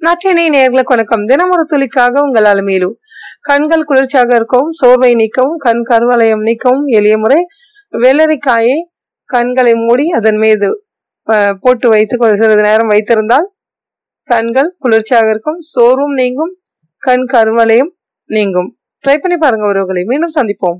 நற்றினை நேர்களுக்கு வணக்கம் தினம் ஒரு துளிக்காக உங்கள் அலமையிலும் கண்கள் குளிர்ச்சியாக இருக்கவும் சோர்வை நீக்கவும். கண் கருவளையம் நீக்கவும். எளிய முறை வெள்ளரிக்காயை கண்களை மூடி அதன் மீது போட்டு வைத்து கொஞ்சம் சிறிது நேரம் வைத்திருந்தால் கண்கள் குளிர்ச்சியாக இருக்கும். சோர்வும் நீங்கும். கண் கருவளையும் நீங்கும். ட்ரை பண்ணி பாருங்க உறவுகளை. மீண்டும் சந்திப்போம்.